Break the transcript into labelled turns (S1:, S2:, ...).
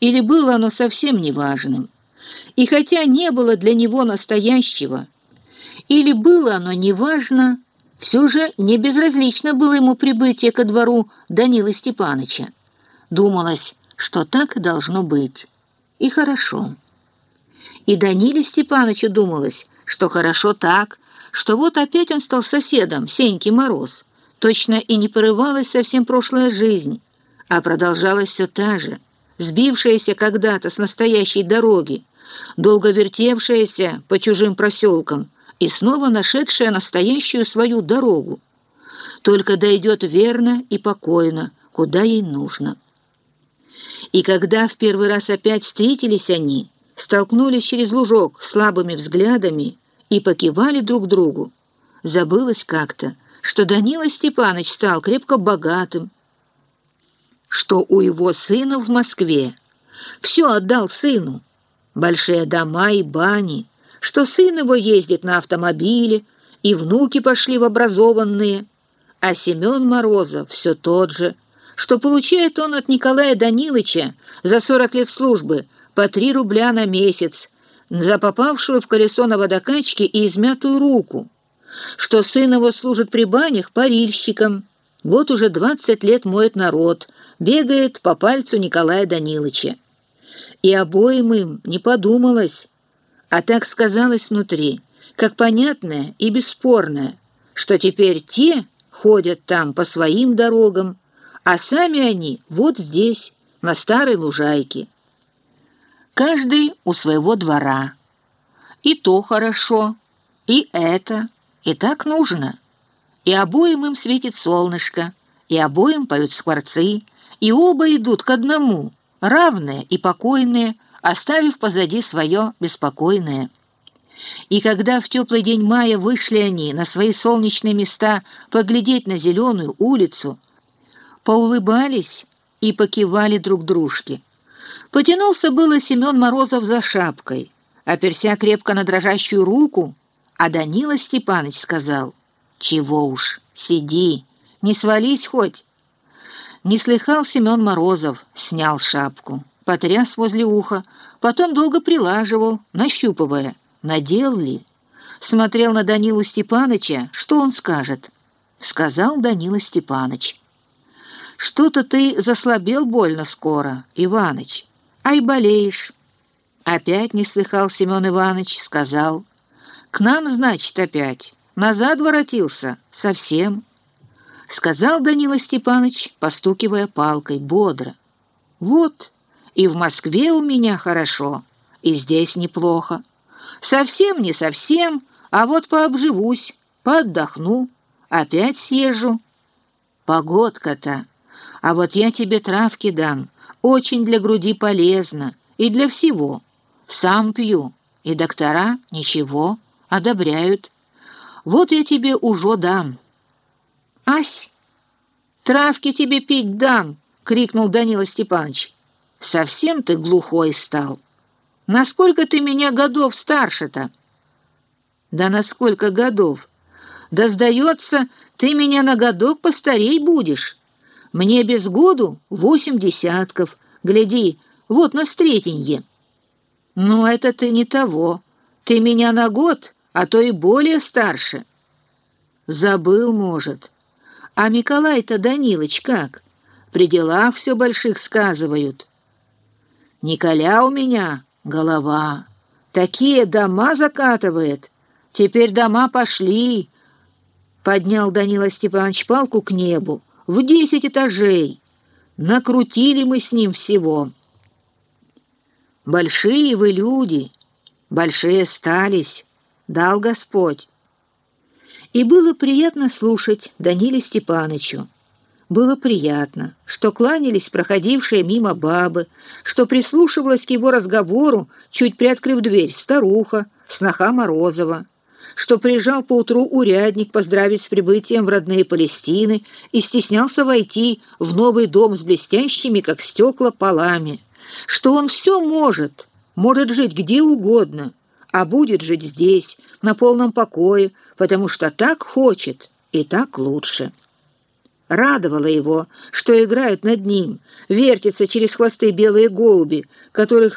S1: или было оно совсем неважным. И хотя не было для него настоящего, или было оно неважно, все же не безразлично было ему прибытие ко двору Данила Степаныча. Думалось, что так должно быть. И хорошо. И Даниле Степанычу думалось, что хорошо так, что вот опять он стал соседом, Сеньки Мороз. Точно и не порывалась совсем прошлая жизнь, а продолжалась все та же, сбившаяся когда-то с настоящей дороги, долго вертевшаяся по чужим проселкам и снова нашедшая настоящую свою дорогу. Только дойдет верно и покойно, куда ей нужно. И когда в первый раз опять встретились они, столкнулись через лужок слабыми взглядами и покивали друг другу, забылось как-то, что Данила Степанович стал крепко богатым, что у его сына в Москве. Все отдал сыну, большие дома и бани, что сын его ездит на автомобиле, и внуки пошли в образованные, а Семен Морозов все тот же, что получает он от Николая Данилыча за сорок лет службы по три рубля на месяц за попавшую в колесо на водокачке и измятую руку, что сын его служит при банях парильщиком, вот уже двадцать лет моет народ, бегает по пальцу Николая Данилыча. И обоим им не подумалось, а так сказалось внутри, как понятное и бесспорное, что теперь те ходят там по своим дорогам, а сами они вот здесь, на старой лужайке. Каждый у своего двора. И то хорошо, и это, и так нужно. И обоим им светит солнышко, и обоим поют скворцы, и оба идут к одному, равные и покойные, оставив позади свое беспокойное. И когда в теплый день мая вышли они на свои солнечные места поглядеть на зеленую улицу, поулыбались и покивали друг дружке. Потянулся было Семен Морозов за шапкой, оперся крепко на дрожащую руку, а Данила Степаныч сказал, «Чего уж, сиди, не свались хоть». Не слыхал Семен Морозов, снял шапку, потряс возле уха, потом долго прилаживал, нащупывая, надел ли. Смотрел на Данилу Степаныча, что он скажет. Сказал Данила Степаныч. «Что-то ты заслабел больно скоро, Иваныч, ай болеешь». Опять не слыхал Семен Иванович, сказал. «К нам, значит, опять. Назад воротился. Совсем». — сказал Данила Степанович, постукивая палкой, бодро. «Вот, и в Москве у меня хорошо, и здесь неплохо. Совсем не совсем, а вот пообживусь, поотдохну, опять съезжу. Погодка-то, а вот я тебе травки дам, очень для груди полезно и для всего. Сам пью, и доктора ничего, одобряют. Вот я тебе уже дам». «Ась, травки тебе пить дам!» — крикнул Данила Степанович. «Совсем ты глухой стал. Насколько ты меня годов старше-то?» «Да на сколько годов? Да, сдается, ты меня на годок постарей будешь. Мне без году восемь десятков. Гляди, вот на стретенье». «Ну, это ты не того. Ты меня на год, а то и более старше». «Забыл, может». А Миколай-то Данилыч как? При делах все больших сказывают. Николя у меня голова. Такие дома закатывает. Теперь дома пошли. Поднял Данила Степанович палку к небу. В десять этажей. Накрутили мы с ним всего. Большие вы люди, большие стались, дал Господь. И было приятно слушать Даниле Степанычу. Было приятно, что кланялись проходившие мимо бабы, что прислушивалась к его разговору, чуть приоткрыв дверь, старуха, сноха Морозова, что приезжал поутру урядник поздравить с прибытием в родные Палестины и стеснялся войти в новый дом с блестящими, как стекла, полами, что он все может, может жить где угодно, а будет жить здесь, на полном покое, потому что так хочет и так лучше. Радовало его, что играют над ним, вертятся через хвосты белые голуби, которых